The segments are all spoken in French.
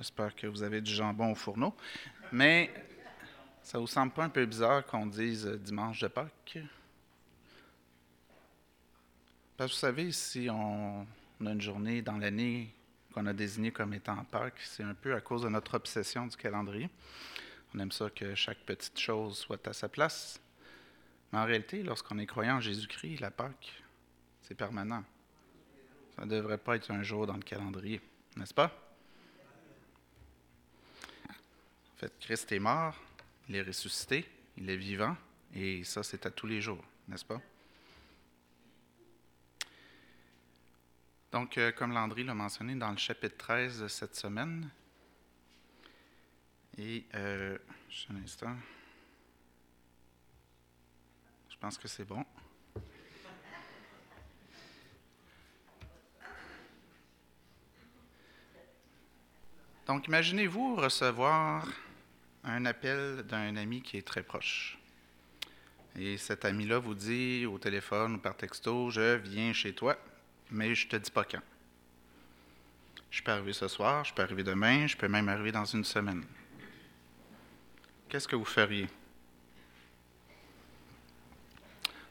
J'espère que vous avez du jambon au fourneau. Mais ça vous semble pas un peu bizarre qu'on dise euh, dimanche de Pâques? Parce que vous savez, si on a une journée dans l'année qu'on a désignée comme étant Pâques, c'est un peu à cause de notre obsession du calendrier. On aime ça que chaque petite chose soit à sa place. Mais en réalité, lorsqu'on est croyant en Jésus-Christ, la Pâque, c'est permanent. Ça ne devrait pas être un jour dans le calendrier, n'est-ce pas? En fait, Christ est mort, il est ressuscité, il est vivant, et ça, c'est à tous les jours, n'est-ce pas? Donc, euh, comme Landry l'a mentionné dans le chapitre 13 de cette semaine, et, euh, juste un instant, je pense que c'est bon. Donc, imaginez-vous recevoir un appel d'un ami qui est très proche. Et cet ami-là vous dit au téléphone ou par texto, je viens chez toi, mais je te dis pas quand. Je peux arriver ce soir, je peux arriver demain, je peux même arriver dans une semaine. Qu'est-ce que vous feriez?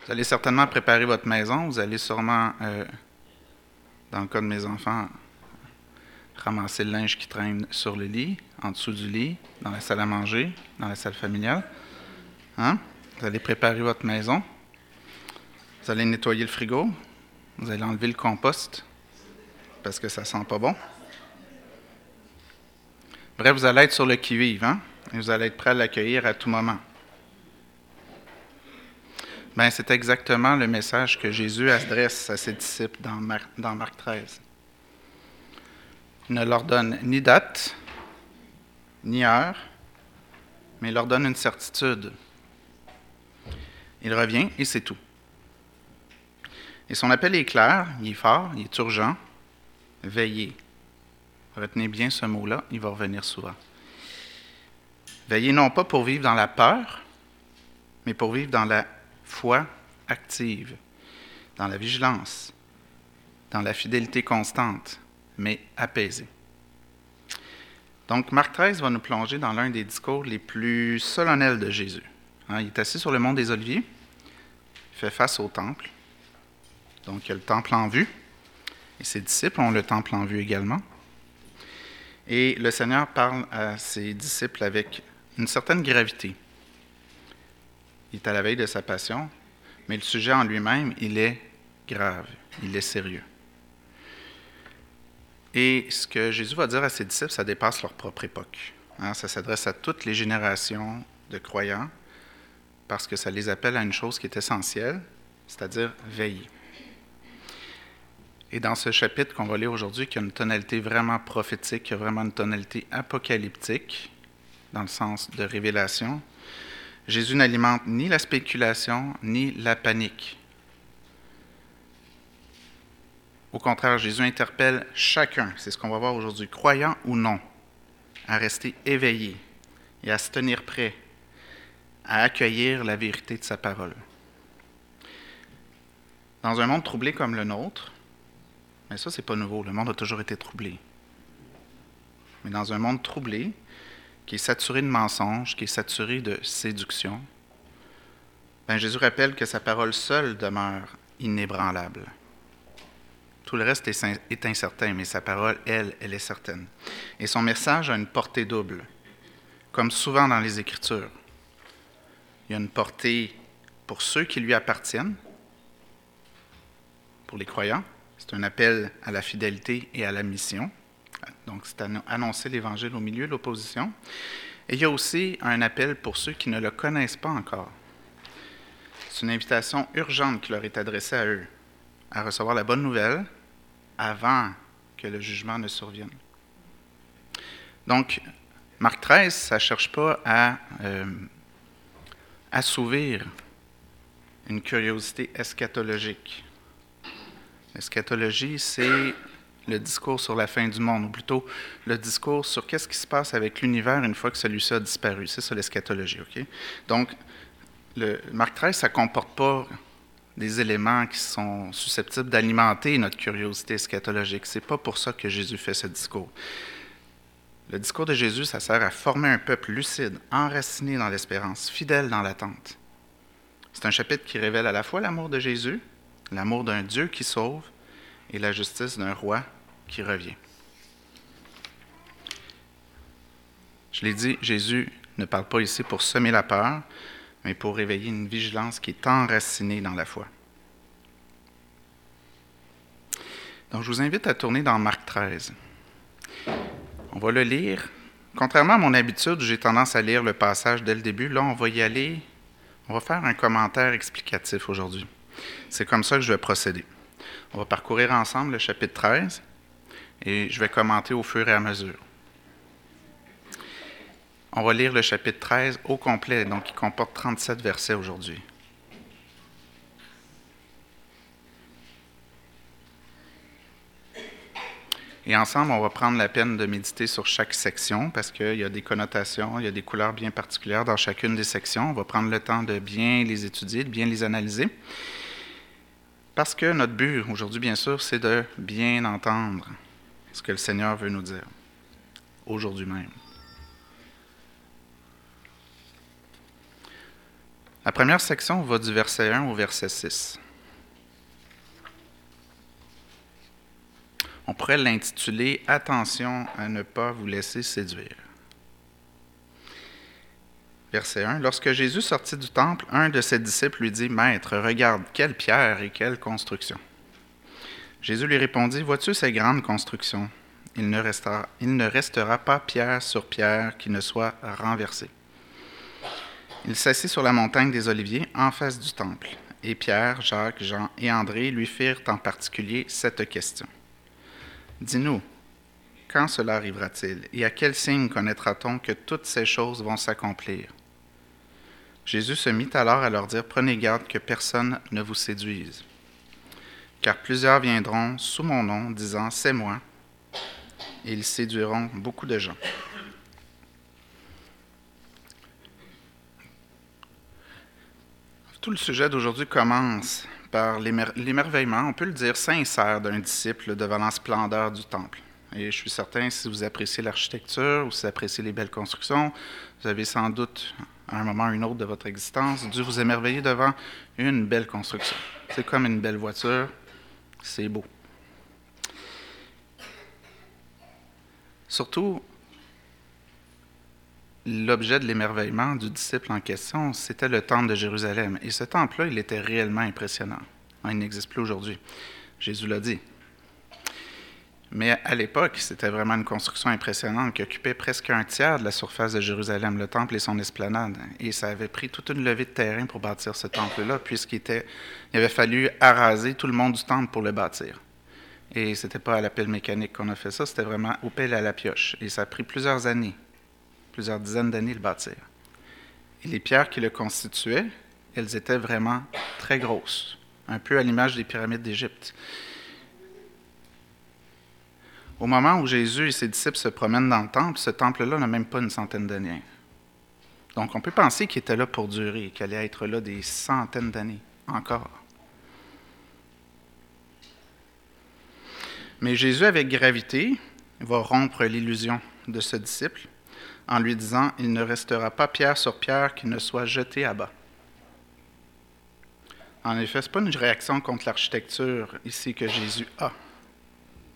Vous allez certainement préparer votre maison, vous allez sûrement, euh, dans le cas de mes enfants, ramasser le linge qui traîne sur le lit, en dessous du lit, dans la salle à manger, dans la salle familiale. Hein? Vous allez préparer votre maison. Vous allez nettoyer le frigo. Vous allez enlever le compost parce que ça sent pas bon. Bref, vous allez être sur le qui-vive, hein? Et vous allez être prêt à l'accueillir à tout moment. Ben, c'est exactement le message que Jésus adresse à ses disciples dans dans Marc 13. Ne leur donne ni date, ni heure, mais il leur donne une certitude. Il revient et c'est tout. Et son appel est clair, il est fort, il est urgent. Veillez. Retenez bien ce mot-là, il va revenir souvent. Veillez non pas pour vivre dans la peur, mais pour vivre dans la foi active, dans la vigilance, dans la fidélité constante, mais apaisé. Donc, Marc 13 va nous plonger dans l'un des discours les plus solennels de Jésus. Hein, il est assis sur le mont des Oliviers, il fait face au temple. Donc, il y a le temple en vue, et ses disciples ont le temple en vue également. Et le Seigneur parle à ses disciples avec une certaine gravité. Il est à la veille de sa passion, mais le sujet en lui-même, il est grave, il est sérieux. Et ce que Jésus va dire à ses disciples, ça dépasse leur propre époque. Hein. ça s'adresse à toutes les générations de croyants parce que ça les appelle à une chose qui est essentielle, c'est-à-dire veiller. Et dans ce chapitre qu'on va lire aujourd'hui, qui a une tonalité vraiment prophétique, qui a vraiment une tonalité apocalyptique, dans le sens de révélation, Jésus n'alimente ni la spéculation, ni la panique. Au contraire, Jésus interpelle chacun, c'est ce qu'on va voir aujourd'hui, croyant ou non, à rester éveillé et à se tenir prêt à accueillir la vérité de sa parole. Dans un monde troublé comme le nôtre, mais ça, c'est pas nouveau, le monde a toujours été troublé. Mais dans un monde troublé, qui est saturé de mensonges, qui est saturé de séduction, ben Jésus rappelle que sa parole seule demeure inébranlable. Tout le reste est incertain, mais sa parole, elle, elle est certaine. Et son message a une portée double, comme souvent dans les Écritures. Il y a une portée pour ceux qui lui appartiennent, pour les croyants. C'est un appel à la fidélité et à la mission. Donc, c'est annoncer l'Évangile au milieu de l'opposition. Et il y a aussi un appel pour ceux qui ne le connaissent pas encore. C'est une invitation urgente qui leur est adressée à eux, à recevoir la bonne nouvelle, avant que le jugement ne survienne. Donc, Marc 13, ça ne cherche pas à euh, assouvir une curiosité eschatologique. L'eschatologie, c'est le discours sur la fin du monde, ou plutôt le discours sur qu'est-ce qui se passe avec l'univers une fois que celui-ci a disparu. C'est ça l'eschatologie. OK? Donc, Marc 13, ça ne comporte pas des éléments qui sont susceptibles d'alimenter notre curiosité eschatologique. Ce n'est pas pour ça que Jésus fait ce discours. Le discours de Jésus, ça sert à former un peuple lucide, enraciné dans l'espérance, fidèle dans l'attente. C'est un chapitre qui révèle à la fois l'amour de Jésus, l'amour d'un Dieu qui sauve et la justice d'un roi qui revient. Je l'ai dit, Jésus ne parle pas ici pour semer la peur, mais pour réveiller une vigilance qui est enracinée dans la foi. Donc, je vous invite à tourner dans Marc 13. On va le lire. Contrairement à mon habitude, j'ai tendance à lire le passage dès le début. Là, on va y aller. On va faire un commentaire explicatif aujourd'hui. C'est comme ça que je vais procéder. On va parcourir ensemble le chapitre 13 et je vais commenter au fur et à mesure. On va lire le chapitre 13 au complet, donc il comporte 37 versets aujourd'hui. Et ensemble, on va prendre la peine de méditer sur chaque section parce qu'il y a des connotations, il y a des couleurs bien particulières dans chacune des sections. On va prendre le temps de bien les étudier, de bien les analyser. Parce que notre but aujourd'hui, bien sûr, c'est de bien entendre ce que le Seigneur veut nous dire aujourd'hui même. La première section va du verset 1 au verset 6. On pourrait l'intituler Attention à ne pas vous laisser séduire. Verset 1. Lorsque Jésus sortit du temple, un de ses disciples lui dit, Maître, regarde, quelle pierre et quelle construction. Jésus lui répondit, Vois-tu ces grandes constructions? Il ne, restera, pas pierre sur pierre qui ne soit renversée. Il s'assit sur la montagne des Oliviers en face du temple, et Pierre, Jacques, Jean et André lui firent en particulier cette question. Dis-nous, quand cela arrivera-t-il et à quel signe connaîtra-t-on que toutes ces choses vont s'accomplir? Jésus se mit alors à leur dire, Prenez garde que personne ne vous séduise, car plusieurs viendront sous mon nom, disant, C'est moi, et ils séduiront beaucoup de gens. Tout le sujet d'aujourd'hui commence par l'émerveillement, on peut le dire, sincère d'un disciple devant la splendeur du temple. Et je suis certain, si vous appréciez l'architecture ou si vous appréciez les belles constructions, vous avez sans doute, à un moment ou un autre de votre existence, dû vous émerveiller devant une belle construction. C'est comme une belle voiture, c'est beau. Surtout, l'objet de l'émerveillement du disciple en question, c'était le temple de Jérusalem. Et ce temple-là, il était réellement impressionnant. Il n'existe plus aujourd'hui. Jésus l'a dit. Mais à l'époque, c'était vraiment une construction impressionnante qui occupait presque un tiers de la surface de Jérusalem, le temple et son esplanade. Et ça avait pris toute une levée de terrain pour bâtir ce temple-là, puisqu'il avait fallu araser tout le monde du temple pour le bâtir. Et ce n'était pas à la pelle mécanique qu'on a fait ça, c'était vraiment au pelle à la pioche. Et ça a pris plusieurs années plusieurs dizaines d'années le bâtir. Et les pierres qui le constituaient, elles étaient vraiment très grosses, un peu à l'image des pyramides d'Égypte. Au moment où Jésus et ses disciples se promènent dans le temple, ce temple-là n'a même pas une centaine d'années. Donc on peut penser qu'il était là pour durer, qu'il allait être là des centaines d'années encore. Mais Jésus, avec gravité, va rompre l'illusion de ce disciple en lui disant, Il ne restera pas pierre sur pierre qui ne soit jeté à bas. En effet, ce n'est pas une réaction contre l'architecture ici que Jésus a.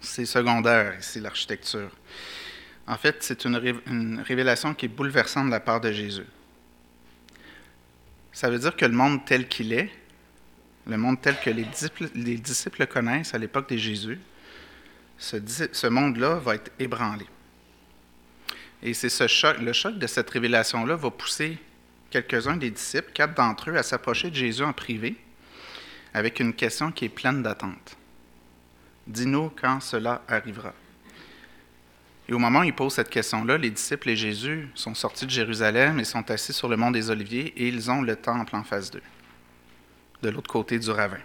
C'est secondaire ici, l'architecture. En fait, c'est une, révélation qui est bouleversante de la part de Jésus. Ça veut dire que le monde tel qu'il est, le monde tel que les disciples, les disciples connaissent à l'époque de Jésus, ce monde-là va être ébranlé. Et c'est ce choc, le choc de cette révélation-là va pousser quelques-uns des disciples, quatre d'entre eux, à s'approcher de Jésus en privé avec une question qui est pleine d'attente. Dis-nous quand cela arrivera. Et au moment où ils posent cette question-là, les disciples et Jésus sont sortis de Jérusalem et sont assis sur le mont des Oliviers et ils ont le temple en face d'eux, de l'autre côté du ravin.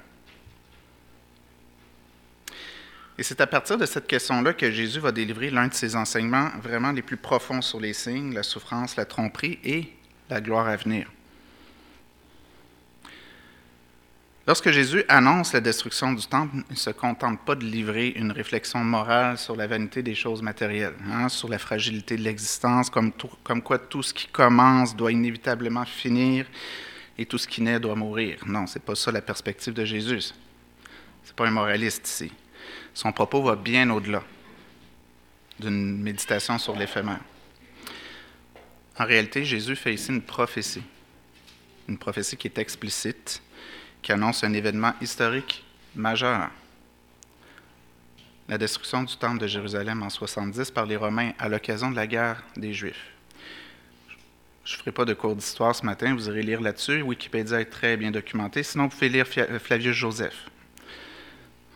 Et c'est à partir de cette question-là que Jésus va délivrer l'un de ses enseignements vraiment les plus profonds sur les signes, la souffrance, la tromperie et la gloire à venir. Lorsque Jésus annonce la destruction du temple, il ne se contente pas de livrer une réflexion morale sur la vanité des choses matérielles, hein, sur la fragilité de l'existence, comme, comme quoi tout ce qui commence doit inévitablement finir et tout ce qui naît doit mourir. Non, ce n'est pas ça la perspective de Jésus. Ce n'est pas un moraliste ici. Son propos va bien au-delà d'une méditation sur l'éphémère. En réalité, Jésus fait ici une prophétie, une prophétie qui est explicite qui annonce un événement historique majeur. La destruction du temple de Jérusalem en 70 par les Romains à l'occasion de la guerre des Juifs. Je ne ferai pas de cours d'histoire ce matin, vous irez lire là-dessus. Wikipédia est très bien documenté. Sinon, vous pouvez lire euh, Flavius Joseph.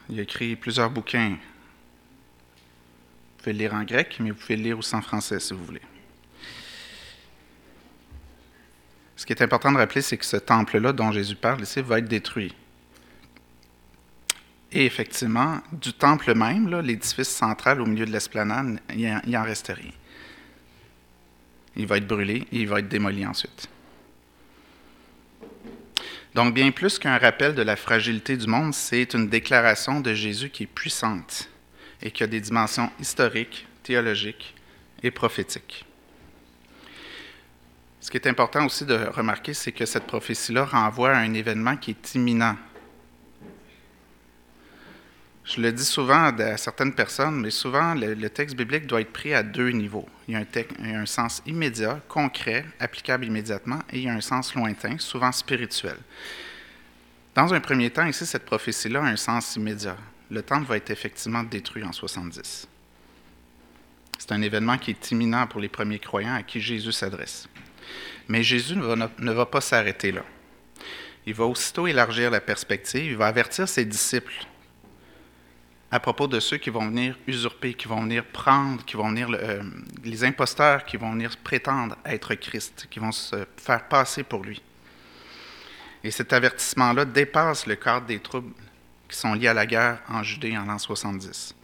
Il a écrit plusieurs bouquins. Vous pouvez le lire en grec, mais vous pouvez le lire aussi en français si vous voulez. Ce qui est important de rappeler, c'est que ce temple-là dont Jésus parle ici va être détruit. Et effectivement, du temple même, l'édifice central au milieu de l'esplanade, il n'en reste rien. Il va être brûlé et il va être démoli ensuite. Donc, bien plus qu'un rappel de la fragilité du monde, c'est une déclaration de Jésus qui est puissante et qui a des dimensions historiques, théologiques et prophétiques. Ce qui est important aussi de remarquer, c'est que cette prophétie-là renvoie à un événement qui est imminent. Je le dis souvent à certaines personnes, mais souvent le, texte biblique doit être pris à deux niveaux. Il y, a un sens immédiat, concret, applicable immédiatement, et il y a un sens lointain, souvent spirituel. Dans un premier temps, ici, cette prophétie-là a un sens immédiat. Le temple va être effectivement détruit en 70. C'est un événement qui est imminent pour les premiers croyants à qui Jésus s'adresse. Mais Jésus ne va, pas s'arrêter là. Il va aussitôt élargir la perspective, il va avertir ses disciples à propos de ceux qui vont venir usurper, qui vont venir prendre, qui vont venir, euh, les imposteurs qui vont venir prétendre être Christ, qui vont se faire passer pour lui. Et cet avertissement-là dépasse le cadre des troubles qui sont liés à la guerre en Judée en l'an 70.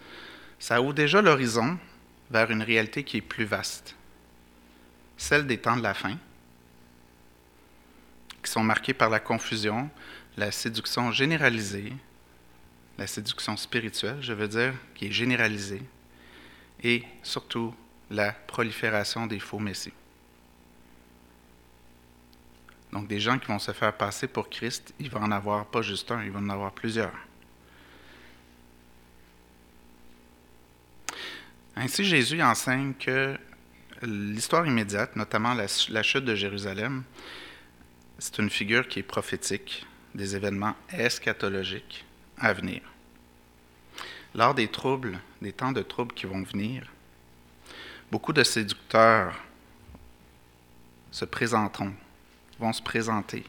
Ça ouvre déjà l'horizon vers une réalité qui est plus vaste, celle des temps de la fin, qui sont marqués par la confusion, la séduction généralisée, la séduction spirituelle, je veux dire, qui est généralisée, et surtout la prolifération des faux messies. Donc des gens qui vont se faire passer pour Christ, il va en avoir pas juste un, il va en avoir plusieurs. Ainsi, Jésus enseigne que l'histoire immédiate, notamment la, la chute de Jérusalem, c'est une figure qui est prophétique des événements eschatologiques à venir. Lors des troubles, des temps de troubles qui vont venir, beaucoup de séducteurs se présenteront, vont se présenter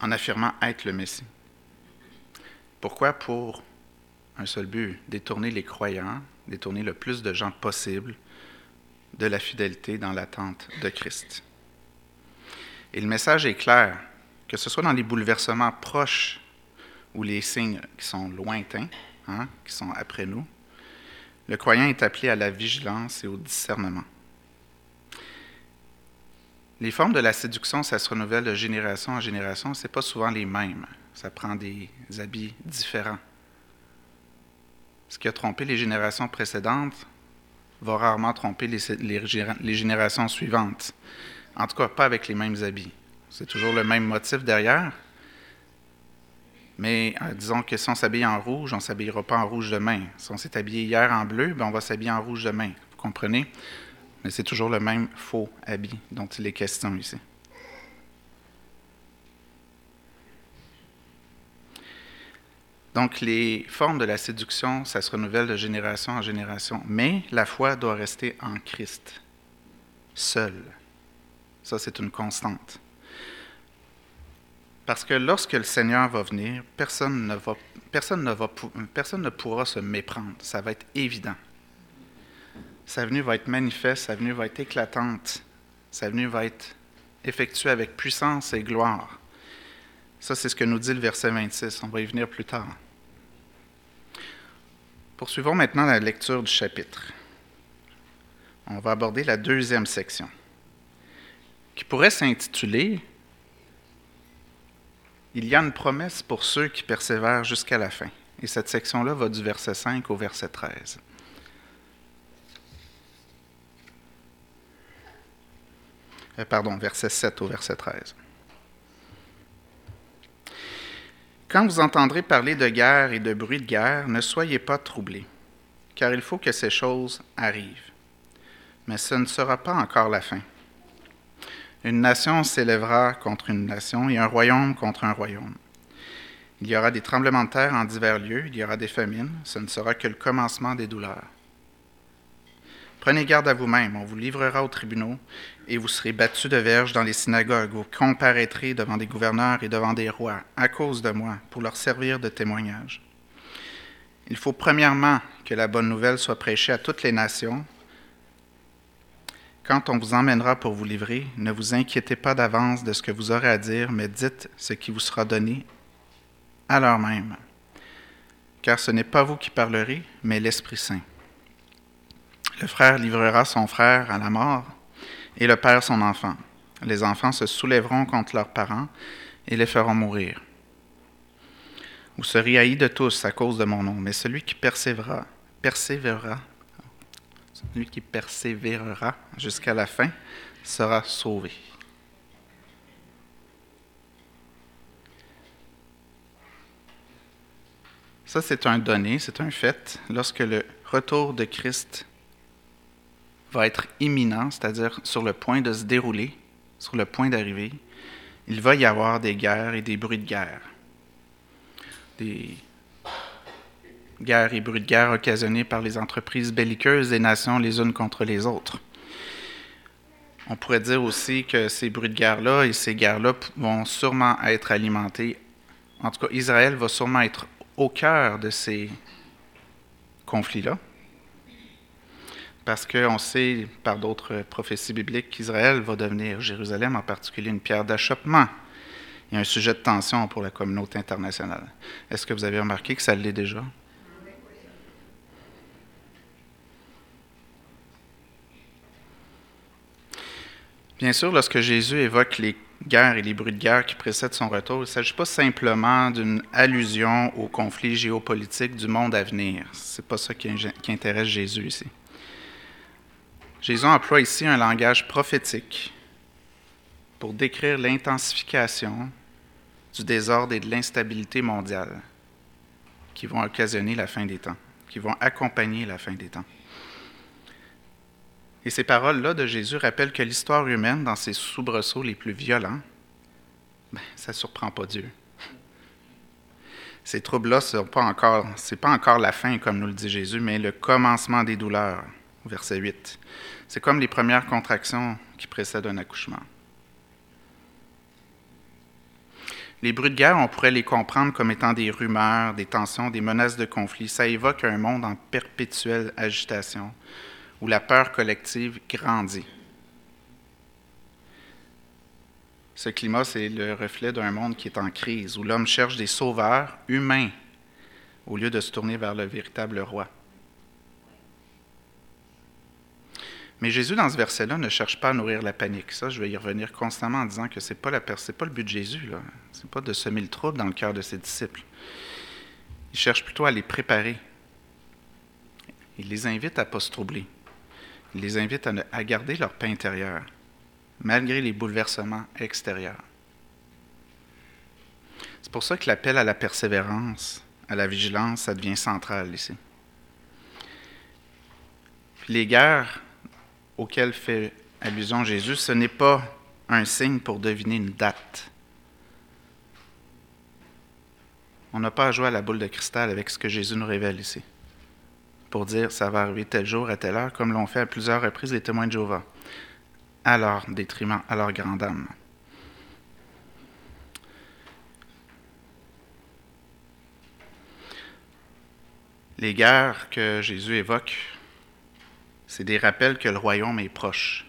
en affirmant être le Messie. Pourquoi? Pour un seul but, détourner les croyants, détourner le plus de gens possible de la fidélité dans l'attente de Christ. Et le message est clair, que ce soit dans les bouleversements proches ou les signes qui sont lointains, hein, qui sont après nous, le croyant est appelé à la vigilance et au discernement. Les formes de la séduction, ça se renouvelle de génération en génération, ce n'est pas souvent les mêmes. Ça prend des habits différents. Ce qui a trompé les générations précédentes va rarement tromper les, les générations suivantes. En tout cas, pas avec les mêmes habits. C'est toujours le même motif derrière. Mais euh, disons que si on s'habille en rouge, on ne s'habillera pas en rouge demain. Si on s'est habillé hier en bleu, ben on va s'habiller en rouge demain. Vous comprenez? Mais c'est toujours le même faux habit dont il est question ici. Donc, les formes de la séduction, ça se renouvelle de génération en génération. Mais la foi doit rester en Christ, seule. Ça, c'est une constante. Parce que lorsque le Seigneur va venir, personne ne, va, personne ne, va, personne ne pourra se méprendre. Ça va être évident. Sa venue va être manifeste, sa venue va être éclatante, sa venue va être effectuée avec puissance et gloire. Ça, c'est ce que nous dit le verset 26. On va y venir plus tard. Poursuivons maintenant la lecture du chapitre. On va aborder la deuxième section qui pourrait s'intituler il y a une promesse pour ceux qui persévèrent jusqu'à la fin. Et cette section-là va du verset 5 au verset 13. Euh, pardon, verset 7 au verset 13. Quand vous entendrez parler de guerre et de bruit de guerre, ne soyez pas troublés, car il faut que ces choses arrivent. Mais ce ne sera pas encore la fin. Une nation s'élèvera contre une nation et un royaume contre un royaume. Il y aura des tremblements de terre en divers lieux, il y aura des famines, ce ne sera que le commencement des douleurs. Prenez garde à vous-même, on vous livrera aux tribunaux, et vous serez battus de verge dans les synagogues, vous comparaîtrez devant des gouverneurs et devant des rois, à cause de moi, pour leur servir de témoignage. Il faut premièrement que la bonne nouvelle soit prêchée à toutes les nations. Quand on vous emmènera pour vous livrer, ne vous inquiétez pas d'avance de ce que vous aurez à dire, mais dites ce qui vous sera donné à l'heure même. Car ce n'est pas vous qui parlerez, mais l'Esprit Saint. Le frère livrera son frère à la mort et le père son enfant. Les enfants se soulèveront contre leurs parents et les feront mourir. Vous serez haïs de tous à cause de mon nom, mais celui qui persévérera, persévérera, celui qui persévérera jusqu'à la fin sera sauvé. Ça, c'est un donné, c'est un fait. Lorsque le retour de Christ va être imminent, c'est-à-dire sur le point de se dérouler, sur le point d'arriver, il va y avoir des guerres et des bruits de guerre. Des guerres et bruits de guerre occasionnés par les entreprises belliqueuses des nations les unes contre les autres. On pourrait dire aussi que ces bruits de guerre-là et ces guerres-là vont sûrement être alimentés. En tout cas, Israël va sûrement être au cœur de ces conflits-là parce qu'on sait par d'autres prophéties bibliques qu'Israël va devenir, Jérusalem en particulier, une pierre d'achoppement et un sujet de tension pour la communauté internationale. Est-ce que vous avez remarqué que ça l'est déjà? Bien sûr, lorsque Jésus évoque les guerres et les bruits de guerre qui précèdent son retour, il ne s'agit pas simplement d'une allusion au conflit géopolitique du monde à venir. Ce n'est pas ça qui intéresse Jésus ici. Jésus emploie ici un langage prophétique pour décrire l'intensification du désordre et de l'instabilité mondiale qui vont occasionner la fin des temps, qui vont accompagner la fin des temps. Et ces paroles-là de Jésus rappellent que l'histoire humaine, dans ses soubresauts les plus violents, ben, ça ne surprend pas Dieu. Ces troubles-là, ce n'est pas, encore, la fin, comme nous le dit Jésus, mais le commencement des douleurs, verset 8. C'est comme les premières contractions qui précèdent un accouchement. Les bruits de guerre, on pourrait les comprendre comme étant des rumeurs, des tensions, des menaces de conflit. Ça évoque un monde en perpétuelle agitation, où la peur collective grandit. Ce climat, c'est le reflet d'un monde qui est en crise, où l'homme cherche des sauveurs humains au lieu de se tourner vers le véritable roi. Mais Jésus, dans ce verset-là, ne cherche pas à nourrir la panique. Ça, je vais y revenir constamment en disant que ce n'est pas, pas le but de Jésus. Ce n'est pas de semer le trouble dans le cœur de ses disciples. Il cherche plutôt à les préparer. Il les invite à ne pas se troubler. Les invite à, garder leur paix intérieure, malgré les bouleversements extérieurs. C'est pour ça que l'appel à la persévérance, à la vigilance, ça devient central ici. Les guerres auquel fait allusion Jésus, ce n'est pas un signe pour deviner une date. On n'a pas à jouer à la boule de cristal avec ce que Jésus nous révèle ici, pour dire ça va arriver tel jour, à telle heure, comme l'ont fait à plusieurs reprises les témoins de Jéhovah, à leur détriment, à leur grande âme. Les guerres que Jésus évoque c'est des rappels que le royaume est proche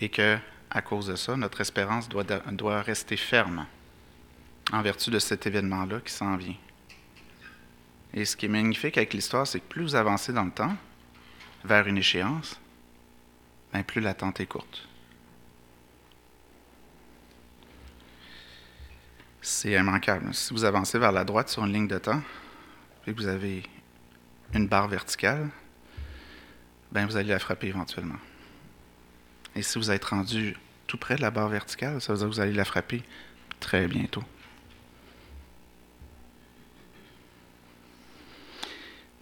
et que, à cause de ça, notre espérance doit, doit rester ferme en vertu de cet événement-là qui s'en vient. Et ce qui est magnifique avec l'histoire, c'est que plus vous avancez dans le temps, vers une échéance, bien plus l'attente est courte. c'est immanquable. Si vous avancez vers la droite sur une ligne de temps, et que vous avez une barre verticale, ben vous allez la frapper éventuellement. Et si vous êtes rendu tout près de la barre verticale, ça veut dire que vous allez la frapper très bientôt.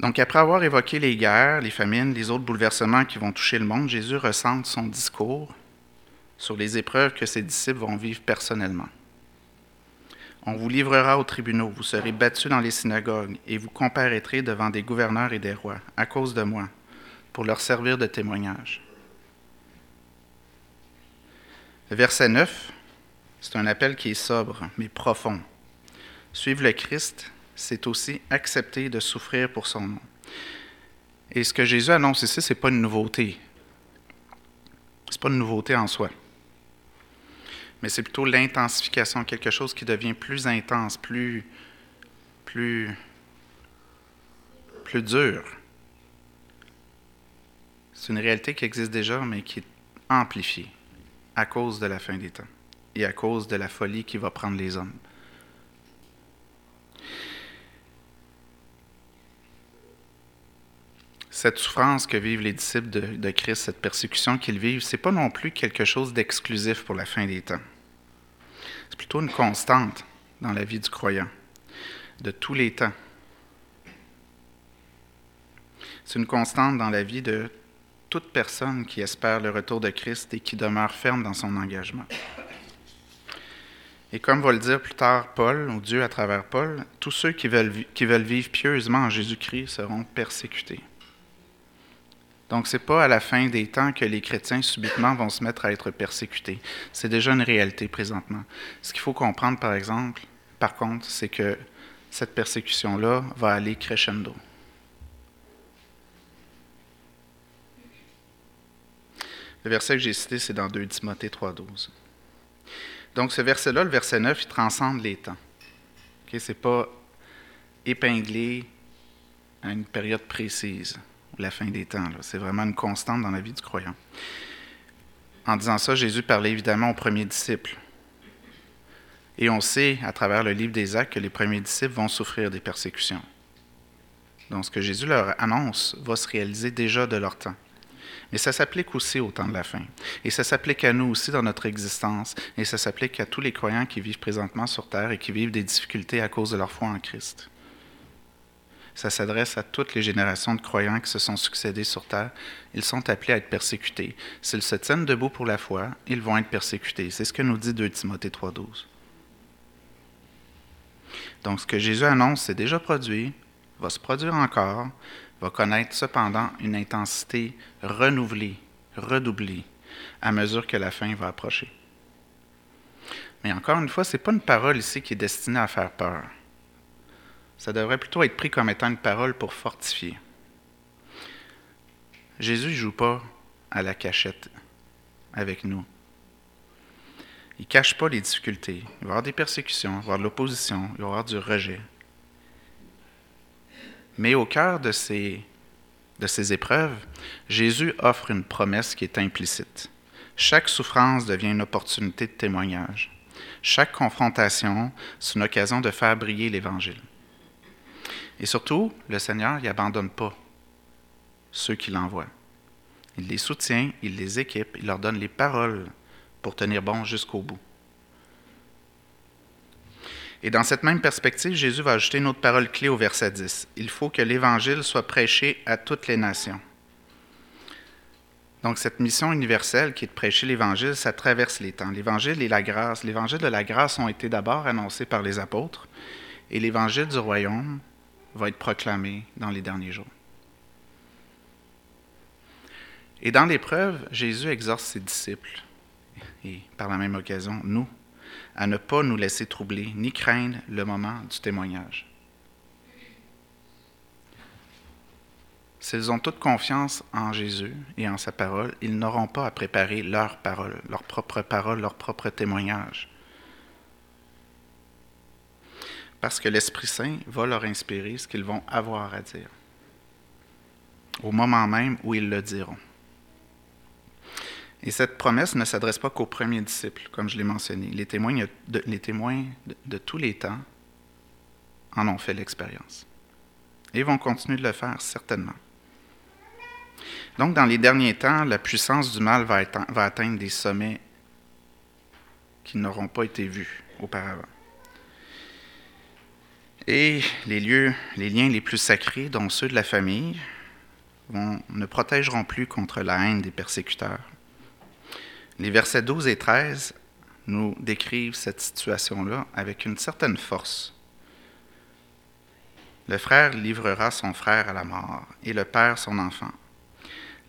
Donc, après avoir évoqué les guerres, les famines, les autres bouleversements qui vont toucher le monde, Jésus ressent son discours sur les épreuves que ses disciples vont vivre personnellement. On vous livrera aux tribunaux, vous serez battus dans les synagogues, et vous comparaîtrez devant des gouverneurs et des rois, à cause de moi, pour leur servir de témoignage. verset 9, c'est un appel qui est sobre, mais profond. Suivre le Christ, c'est aussi accepter de souffrir pour son nom. Et ce que Jésus annonce ici, ce n'est pas une nouveauté. Ce n'est pas une nouveauté en soi. Mais c'est plutôt l'intensification, quelque chose qui devient plus intense, plus, plus, plus dur. C'est une réalité qui existe déjà, mais qui est amplifiée à cause de la fin des temps et à cause de la folie qui va prendre les hommes. Cette souffrance que vivent les disciples de, Christ, cette persécution qu'ils vivent, ce n'est pas non plus quelque chose d'exclusif pour la fin des temps. C'est plutôt une constante dans la vie du croyant, de tous les temps. C'est une constante dans la vie de toute personne qui espère le retour de Christ et qui demeure ferme dans son engagement. Et comme va le dire plus tard Paul, ou Dieu à travers Paul, tous ceux qui veulent, qui veulent vivre pieusement en Jésus-Christ seront persécutés. Donc, ce n'est pas à la fin des temps que les chrétiens subitement vont se mettre à être persécutés. C'est déjà une réalité présentement. Ce qu'il faut comprendre, par exemple, par contre, c'est que cette persécution-là va aller crescendo. Le verset que j'ai cité, c'est dans 2 Timothée 3.12. Donc, ce verset-là, le verset 9, il transcende les temps. Ce n'est pas épinglé à une période précise la fin des temps. C'est vraiment une constante dans la vie du croyant. En disant ça, Jésus parlait évidemment aux premiers disciples. Et on sait, à travers le livre des Actes, que les premiers disciples vont souffrir des persécutions. Donc, ce que Jésus leur annonce va se réaliser déjà de leur temps. Mais ça s'applique aussi au temps de la fin. Et ça s'applique à nous aussi dans notre existence. Et ça s'applique à tous les croyants qui vivent présentement sur Terre et qui vivent des difficultés à cause de leur foi en Christ. Ça s'adresse à toutes les générations de croyants qui se sont succédés sur terre. Ils sont appelés à être persécutés. S'ils se tiennent debout pour la foi, ils vont être persécutés. C'est ce que nous dit 2 Timothée 3.12. Donc ce que Jésus annonce, c'est déjà produit, va se produire encore, va connaître cependant une intensité renouvelée, redoublée, à mesure que la fin va approcher. Mais encore une fois, ce n'est pas une parole ici qui est destinée à faire peur. Ça devrait plutôt être pris comme étant une parole pour fortifier. Jésus ne joue pas à la cachette avec nous. Il ne cache pas les difficultés. Il va avoir des persécutions, il va avoir de l'opposition, il va y avoir du rejet. Mais au cœur de ces, de ces épreuves, Jésus offre une promesse qui est implicite. Chaque souffrance devient une opportunité de témoignage. Chaque confrontation, c'est une occasion de faire briller l'Évangile. Et surtout, le Seigneur n'abandonne pas ceux qui l'envoient. Il les soutient, il les équipe, il leur donne les paroles pour tenir bon jusqu'au bout. Et dans cette même perspective, Jésus va ajouter une autre parole clé au verset 10. Il faut que l'Évangile soit prêché à toutes les nations. Donc cette mission universelle qui est de prêcher l'Évangile, ça traverse les temps. L'Évangile et la grâce. L'Évangile de la grâce ont été d'abord annoncés par les apôtres, et l'Évangile du royaume va être proclamé dans les derniers jours. Et dans l'épreuve, Jésus exhorte ses disciples, et par la même occasion, nous, à ne pas nous laisser troubler ni craindre le moment du témoignage. S'ils ont toute confiance en Jésus et en sa parole, ils n'auront pas à préparer leur parole, leur propre parole, leur propre témoignage parce que l'Esprit Saint va leur inspirer ce qu'ils vont avoir à dire, au moment même où ils le diront. Et cette promesse ne s'adresse pas qu'aux premiers disciples, comme je l'ai mentionné. Les témoins, de, tous les temps en ont fait l'expérience. Et vont continuer de le faire, certainement. Donc, dans les derniers temps, la puissance du mal va atteindre des sommets qui n'auront pas été vus auparavant. Et les lieux, les liens les plus sacrés, dont ceux de la famille, ne protégeront plus contre la haine des persécuteurs. Les versets 12 et 13 nous décrivent cette situation-là avec une certaine force. Le frère livrera son frère à la mort et le père son enfant.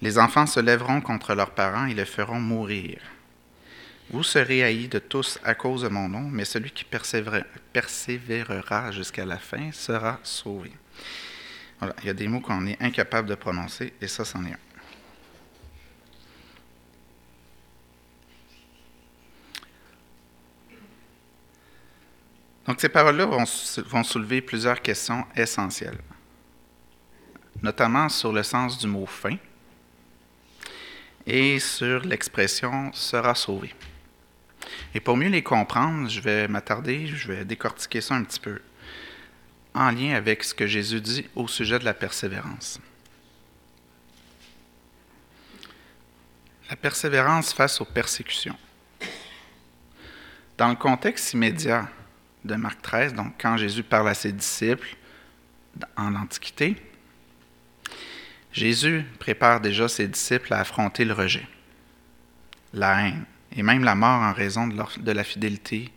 Les enfants se lèveront contre leurs parents et les feront mourir. Vous serez haïs de tous à cause de mon nom, mais celui qui persévérera jusqu'à la fin sera sauvé. Voilà, il y a des mots qu'on est incapable de prononcer, et ça, c'en est un. Donc ces paroles-là vont, soulever plusieurs questions essentielles, notamment sur le sens du mot fin et sur l'expression sera sauvé. Et pour mieux les comprendre, je vais m'attarder, je vais décortiquer ça un petit peu en lien avec ce que Jésus dit au sujet de la persévérance. La persévérance face aux persécutions. Dans le contexte immédiat de Marc 13, donc quand Jésus parle à ses disciples en l'Antiquité, Jésus prépare déjà ses disciples à affronter le rejet, la haine et même la mort en raison de, la fidélité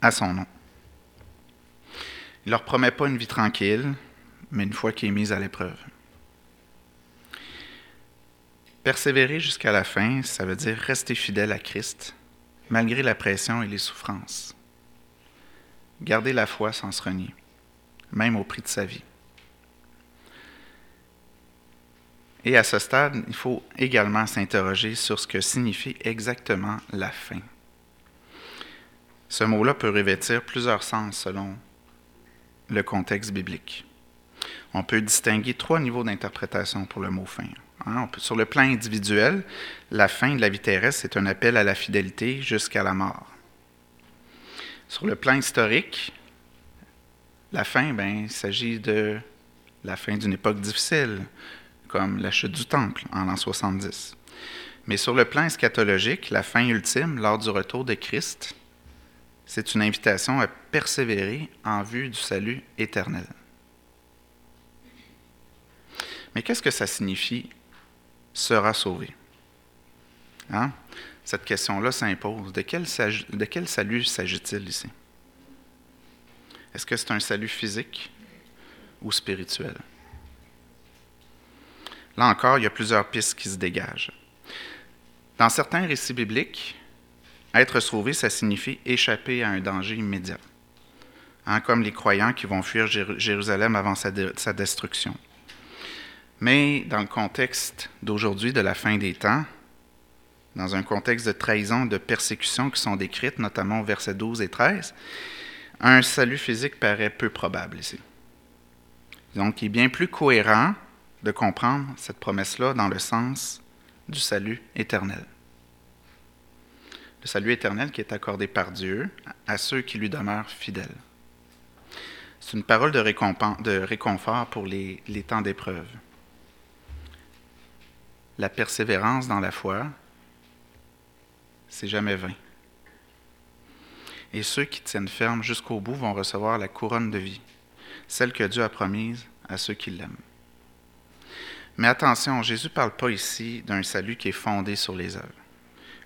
à son nom. Il ne leur promet pas une vie tranquille, mais une foi qui est mise à l'épreuve. Persévérer jusqu'à la fin, ça veut dire rester fidèle à Christ, malgré la pression et les souffrances. Garder la foi sans se renier, même au prix de sa vie. Et à ce stade, il faut également s'interroger sur ce que signifie exactement la fin. Ce mot-là peut revêtir plusieurs sens selon le contexte biblique. On peut distinguer trois niveaux d'interprétation pour le mot fin. Hein. sur le plan individuel, la fin de la vie terrestre est un appel à la fidélité jusqu'à la mort. Sur le plan historique, la fin, ben, il s'agit de la fin d'une époque difficile, comme la chute du temple en l'an 70. Mais sur le plan eschatologique, la fin ultime, lors du retour de Christ, c'est une invitation à persévérer en vue du salut éternel. Mais qu'est-ce que ça signifie sera sauvé? Hein? Cette question-là s'impose. De quel, de quel salut s'agit-il ici? Est-ce que c'est un salut physique ou spirituel? Là encore, il y a plusieurs pistes qui se dégagent. Dans certains récits bibliques, être sauvé, ça signifie échapper à un danger immédiat, hein, comme les croyants qui vont fuir Jérusalem avant sa, destruction. Mais dans le contexte d'aujourd'hui, de la fin des temps, dans un contexte de trahison de persécution qui sont décrites, notamment au verset 12 et 13, un salut physique paraît peu probable ici. Donc, il est bien plus cohérent de comprendre cette promesse-là dans le sens du salut éternel. Le salut éternel qui est accordé par Dieu à ceux qui lui demeurent fidèles. C'est une parole de, réconfort pour les, les temps d'épreuve. La persévérance dans la foi, c'est jamais vain. Et ceux qui tiennent ferme jusqu'au bout vont recevoir la couronne de vie, celle que Dieu a promise à ceux qui l'aiment. Mais attention, Jésus ne parle pas ici d'un salut qui est fondé sur les œuvres,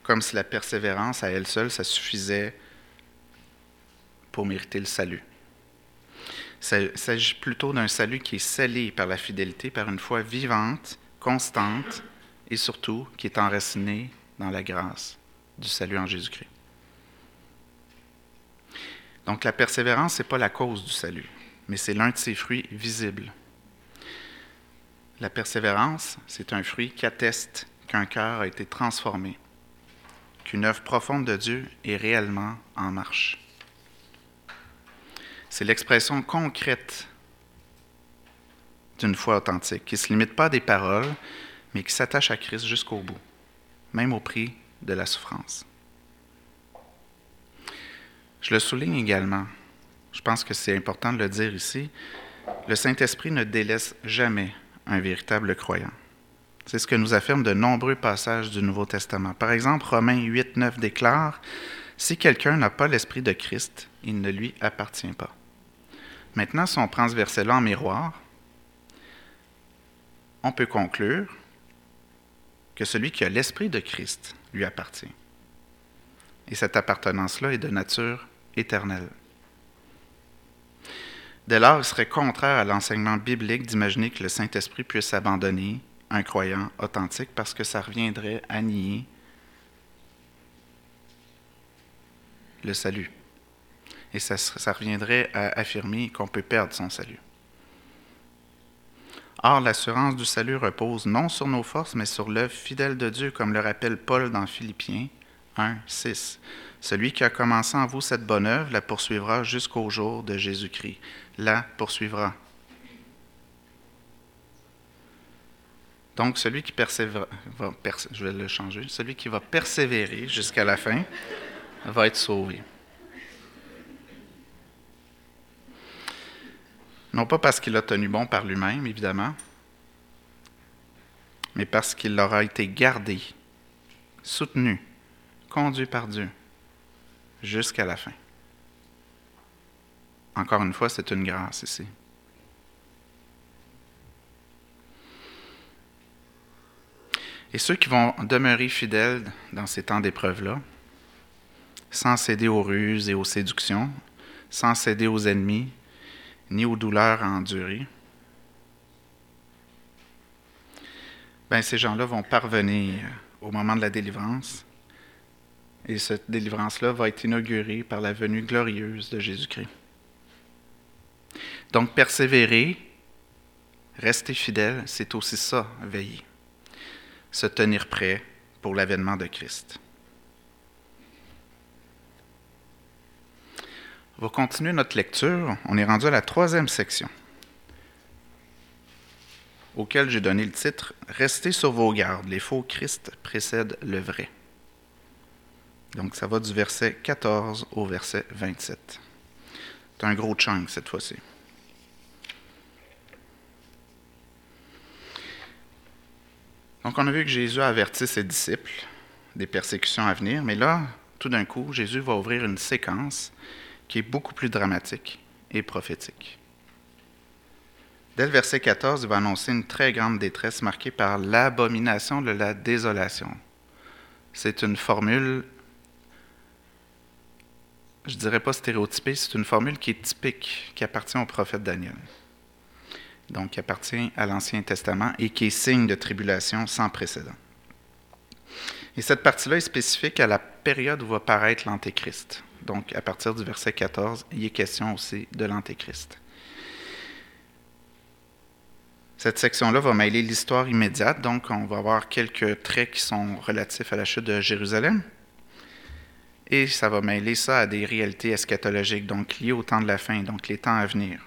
comme si la persévérance à elle seule, ça suffisait pour mériter le salut. Il s'agit plutôt d'un salut qui est scellé par la fidélité, par une foi vivante, constante et surtout qui est enraciné dans la grâce du salut en Jésus-Christ. Donc la persévérance, ce n'est pas la cause du salut, mais c'est l'un de ses fruits visibles. La persévérance, c'est un fruit qui atteste qu'un cœur a été transformé, qu'une œuvre profonde de Dieu est réellement en marche. C'est l'expression concrète d'une foi authentique, qui ne se limite pas à des paroles, mais qui s'attache à Christ jusqu'au bout, même au prix de la souffrance. Je le souligne également, je pense que c'est important de le dire ici, le Saint-Esprit ne délaisse jamais un véritable croyant. C'est ce que nous affirment de nombreux passages du Nouveau Testament. Par exemple, Romains 8, 9 déclare Si quelqu'un n'a pas l'Esprit de Christ, il ne lui appartient pas. Maintenant, si on prend ce verset-là en miroir, on peut conclure que celui qui a l'Esprit de Christ lui appartient. Et cette appartenance-là est de nature éternelle. Dès lors, il serait contraire à l'enseignement biblique d'imaginer que le Saint-Esprit puisse abandonner un croyant authentique parce que ça reviendrait à nier le salut. Et ça, reviendrait à affirmer qu'on peut perdre son salut. Or, l'assurance du salut repose non sur nos forces, mais sur l'œuvre fidèle de Dieu, comme le rappelle Paul dans Philippiens 1, 6. Celui qui a commencé en vous cette bonne œuvre la poursuivra jusqu'au jour de Jésus-Christ. La poursuivra. Donc, celui qui persévère, je vais le changer, celui qui va persévérer jusqu'à la fin va être sauvé. Non pas parce qu'il a tenu bon par lui-même, évidemment, mais parce qu'il aura été gardé, soutenu, conduit par Dieu jusqu'à la fin. Encore une fois, c'est une grâce ici. Et ceux qui vont demeurer fidèles dans ces temps d'épreuve-là, sans céder aux ruses et aux séductions, sans céder aux ennemis, ni aux douleurs à endurer, ben, ces gens-là vont parvenir au moment de la délivrance et cette délivrance-là va être inaugurée par la venue glorieuse de Jésus-Christ. Donc, persévérer, rester fidèle, c'est aussi ça, veiller. Se tenir prêt pour l'avènement de Christ. On va continuer notre lecture. On est rendu à la troisième section, auquel j'ai donné le titre Restez sur vos gardes, les faux Christ précèdent le vrai. Donc, ça va du verset 14 au verset 27. C'est un gros chunk cette fois-ci. Donc, on a vu que Jésus a averti ses disciples des persécutions à venir, mais là, tout d'un coup, Jésus va ouvrir une séquence qui est beaucoup plus dramatique et prophétique. Dès le verset 14, il va annoncer une très grande détresse marquée par l'abomination de la désolation. C'est une formule je dirais pas stéréotypé, c'est une formule qui est typique, qui appartient au prophète Daniel. Donc, qui appartient à l'Ancien Testament et qui est signe de tribulation sans précédent. Et cette partie-là est spécifique à la période où va paraître l'Antéchrist. Donc, à partir du verset 14, il est question aussi de l'Antéchrist. Cette section-là va mêler l'histoire immédiate, donc on va avoir quelques traits qui sont relatifs à la chute de Jérusalem, et ça va mêler ça à des réalités eschatologiques, donc liées au temps de la fin, donc les temps à venir.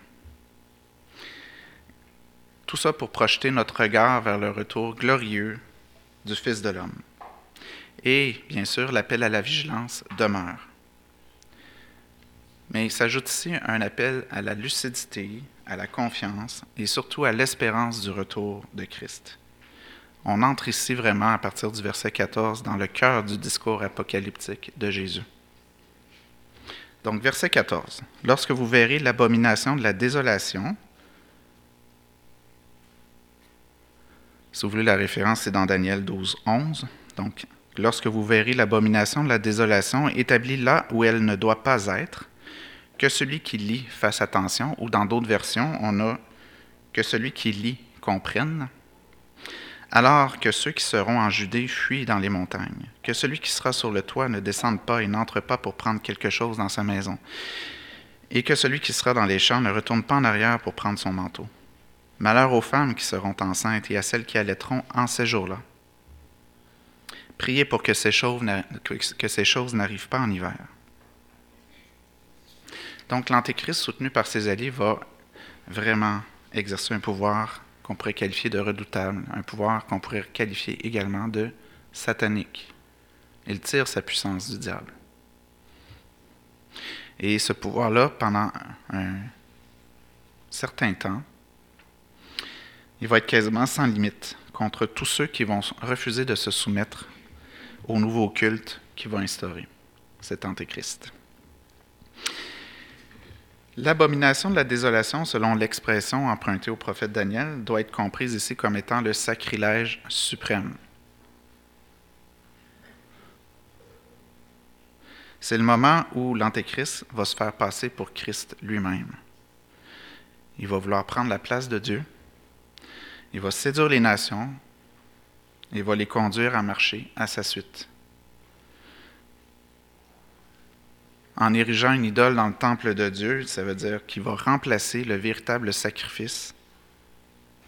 Tout ça pour projeter notre regard vers le retour glorieux du Fils de l'homme. Et, bien sûr, l'appel à la vigilance demeure. Mais il s'ajoute ici un appel à la lucidité, à la confiance et surtout à l'espérance du retour de Christ. On entre ici vraiment à partir du verset 14 dans le cœur du discours apocalyptique de Jésus. Donc verset 14. Lorsque vous verrez l'abomination de la désolation, si vous voulez la référence, c'est dans Daniel 12, 11. Donc, lorsque vous verrez l'abomination de la désolation établie là où elle ne doit pas être, que celui qui lit fasse attention, ou dans d'autres versions, on a que celui qui lit comprenne alors que ceux qui seront en Judée fuient dans les montagnes, que celui qui sera sur le toit ne descende pas et n'entre pas pour prendre quelque chose dans sa maison, et que celui qui sera dans les champs ne retourne pas en arrière pour prendre son manteau. Malheur aux femmes qui seront enceintes et à celles qui allaiteront en ces jours-là. Priez pour que ces choses n'arrivent pas en hiver. Donc l'Antéchrist, soutenu par ses alliés, va vraiment exercer un pouvoir qu'on pourrait qualifier de redoutable, un pouvoir qu'on pourrait qualifier également de satanique. Il tire sa puissance du diable. Et ce pouvoir-là, pendant un certain temps, il va être quasiment sans limite contre tous ceux qui vont refuser de se soumettre au nouveau culte qui va instaurer cet antéchrist. L'abomination de la désolation, selon l'expression empruntée au prophète Daniel, doit être comprise ici comme étant le sacrilège suprême. C'est le moment où l'Antéchrist va se faire passer pour Christ lui-même. Il va vouloir prendre la place de Dieu. Il va séduire les nations. Il va les conduire à marcher à sa suite. En érigeant une idole dans le temple de Dieu, ça veut dire qu'il va remplacer le véritable sacrifice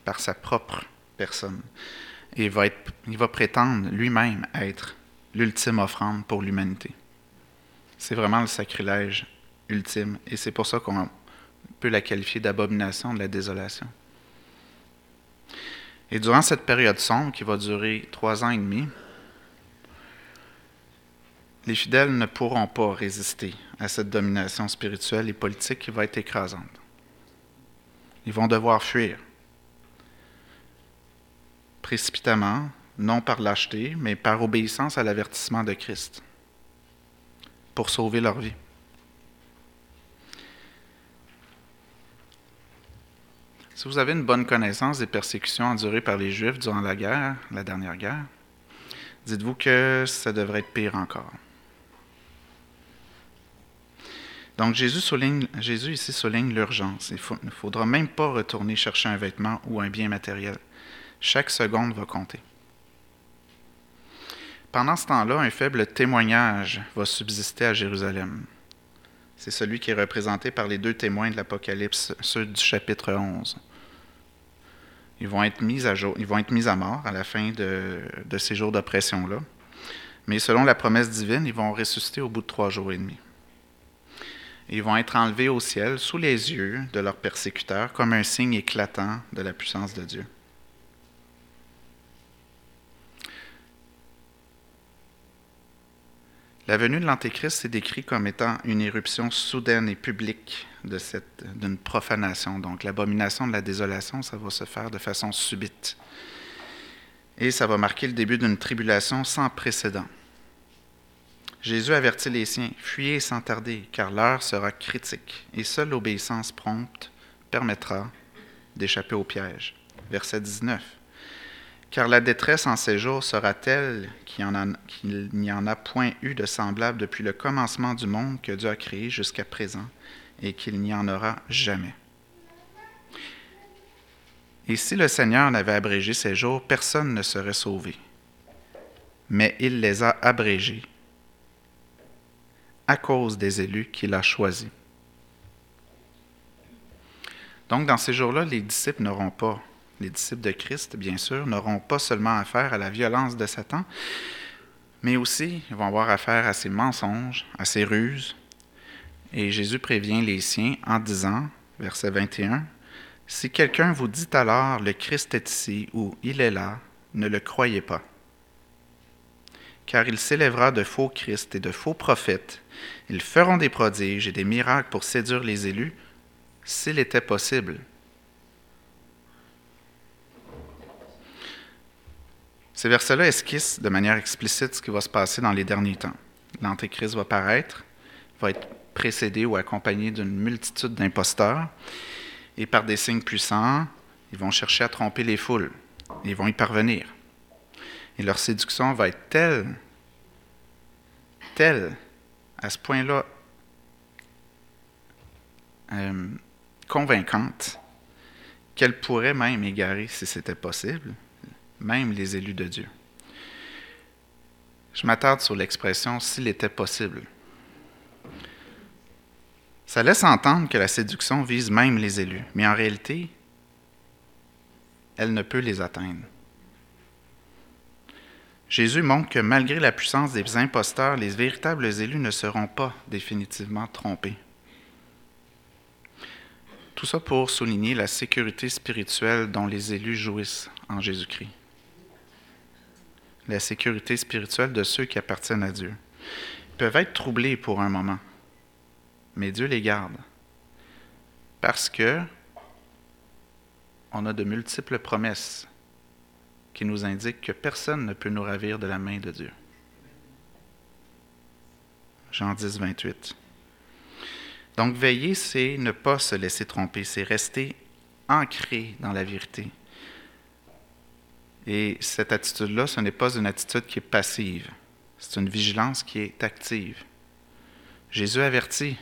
par sa propre personne. Et il va, prétendre lui-même être l'ultime offrande pour l'humanité. C'est vraiment le sacrilège ultime. Et c'est pour ça qu'on peut la qualifier d'abomination de la désolation. Et durant cette période sombre qui va durer trois ans et demi, les fidèles ne pourront pas résister à cette domination spirituelle et politique qui va être écrasante. Ils vont devoir fuir précipitamment, non par lâcheté, mais par obéissance à l'avertissement de Christ pour sauver leur vie. Si vous avez une bonne connaissance des persécutions endurées par les Juifs durant la guerre, la dernière guerre, dites-vous que ça devrait être pire encore. Donc Jésus, souligne, Jésus ici souligne l'urgence. Il ne faudra même pas retourner chercher un vêtement ou un bien matériel. Chaque seconde va compter. Pendant ce temps-là, un faible témoignage va subsister à Jérusalem. C'est celui qui est représenté par les deux témoins de l'Apocalypse, ceux du chapitre 11. Ils vont être mis à, mort à la fin de, de ces jours d'oppression-là. Mais selon la promesse divine, ils vont ressusciter au bout de trois jours et demi. Ils vont être enlevés au ciel sous les yeux de leurs persécuteurs comme un signe éclatant de la puissance de Dieu. La venue de l'Antéchrist est décrite comme étant une éruption soudaine et publique d'une profanation. Donc l'abomination de la désolation, ça va se faire de façon subite. Et ça va marquer le début d'une tribulation sans précédent. Jésus avertit les siens, fuyez sans tarder, car l'heure sera critique, et seule l'obéissance prompte permettra d'échapper au piège. Verset 19 car la détresse en ces jours sera telle qu'il n'y en, a point eu de semblable depuis le commencement du monde que Dieu a créé jusqu'à présent, et qu'il n'y en aura jamais. Et si le Seigneur n'avait abrégé ces jours, personne ne serait sauvé. Mais il les a abrégés à cause des élus qu'il a choisis. Donc, dans ces jours-là, les disciples n'auront pas les disciples de Christ, bien sûr, n'auront pas seulement affaire à la violence de Satan, mais aussi ils vont avoir affaire à ses mensonges, à ses ruses. Et Jésus prévient les siens en disant, verset 21, Si quelqu'un vous dit alors le Christ est ici ou il est là, ne le croyez pas. Car il s'élèvera de faux Christ et de faux prophètes. Ils feront des prodiges et des miracles pour séduire les élus, s'il était possible. Ces versets-là esquissent de manière explicite ce qui va se passer dans les derniers temps. L'Antéchrist va paraître, va être précédé ou accompagné d'une multitude d'imposteurs, et par des signes puissants, ils vont chercher à tromper les foules. Ils vont y parvenir. Et leur séduction va être telle, telle, à ce point-là, euh, convaincante, qu'elle pourrait même égarer, si c'était possible, même les élus de Dieu. Je m'attarde sur l'expression s'il était possible. Ça laisse entendre que la séduction vise même les élus, mais en réalité, elle ne peut les atteindre. Jésus montre que malgré la puissance des imposteurs, les véritables élus ne seront pas définitivement trompés. Tout ça pour souligner la sécurité spirituelle dont les élus jouissent en Jésus-Christ. la sécurité spirituelle de ceux qui appartiennent à Dieu. Ils peuvent être troublés pour un moment, mais Dieu les garde. Parce que on a de multiples promesses qui nous indiquent que personne ne peut nous ravir de la main de Dieu. Jean 10, 28. Donc veiller, c'est ne pas se laisser tromper, c'est rester ancré dans la vérité. Et cette attitude-là, ce n'est pas une attitude qui est passive, c'est une vigilance qui est active. Jésus avertit,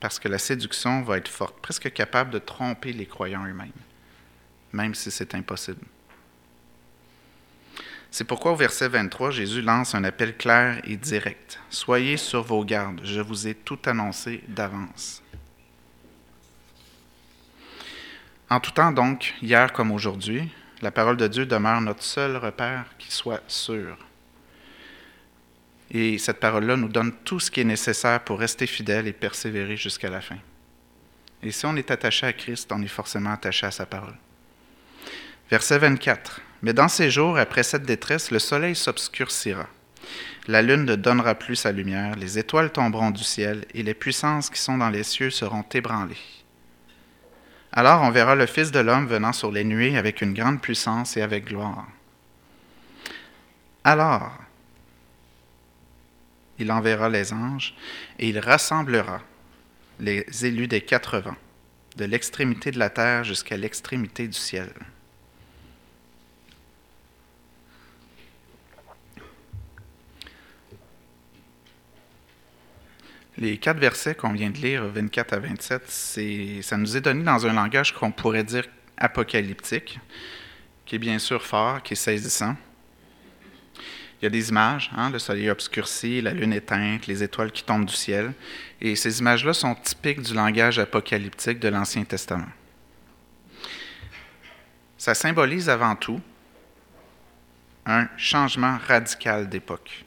parce que la séduction va être forte, presque capable de tromper les croyants eux-mêmes, même si c'est impossible. C'est pourquoi au verset 23, Jésus lance un appel clair et direct. Soyez sur vos gardes, je vous ai tout annoncé d'avance. En tout temps donc, hier comme aujourd'hui, la parole de Dieu demeure notre seul repère qui soit sûr. Et cette parole-là nous donne tout ce qui est nécessaire pour rester fidèle et persévérer jusqu'à la fin. Et si on est attaché à Christ, on est forcément attaché à sa parole. Verset 24. Mais dans ces jours, après cette détresse, le soleil s'obscurcira. La lune ne donnera plus sa lumière, les étoiles tomberont du ciel, et les puissances qui sont dans les cieux seront ébranlées. Alors on verra le Fils de l'homme venant sur les nuées avec une grande puissance et avec gloire. Alors, il enverra les anges et il rassemblera les élus des quatre vents, de l'extrémité de la terre jusqu'à l'extrémité du ciel. Les quatre versets qu'on vient de lire, 24 à 27, ça nous est donné dans un langage qu'on pourrait dire apocalyptique, qui est bien sûr fort, qui est saisissant. Il y a des images, hein, le soleil obscurci, la lune éteinte, les étoiles qui tombent du ciel. Et ces images-là sont typiques du langage apocalyptique de l'Ancien Testament. Ça symbolise avant tout un changement radical d'époque